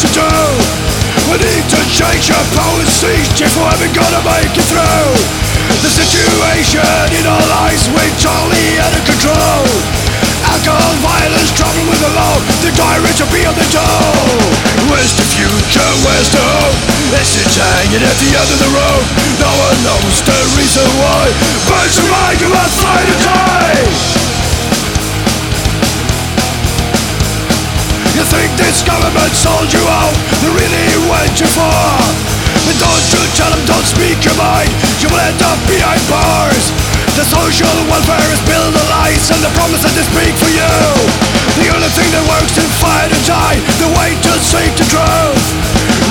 to do. We need to change our policies if we're ever gonna make it through. The situation in our lives we're totally out of control. Alcohol, violence, trouble with the law The tyrants will be on the door. Where's the future, where's the hope? Is hanging at the end of the road. No one knows the reason why. But this government sold you out. They really went too far. But don't you tell them don't speak your mind. You will end up behind bars. The social welfare is built on lies And the promises they speak for you. The only thing that works is fight and die. The way to seek the truth.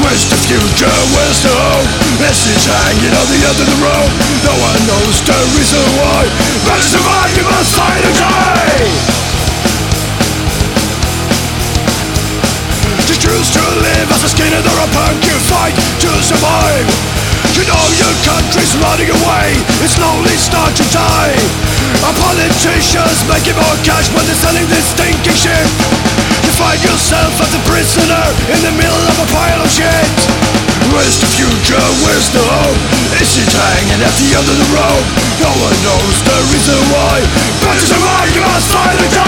Where's the future, where's the hope? Is hanging on the end of the road. No one knows the reason why a skinhead or punk You fight to survive You know your country's running away It's slowly starts to die Our politicians making more cash when they're selling this stinking shit You find yourself as a prisoner in the middle of a pile of shit Where's the future? Where's the hope? Is it hanging at the end of the rope? No one knows the reason why But to survive you must fight again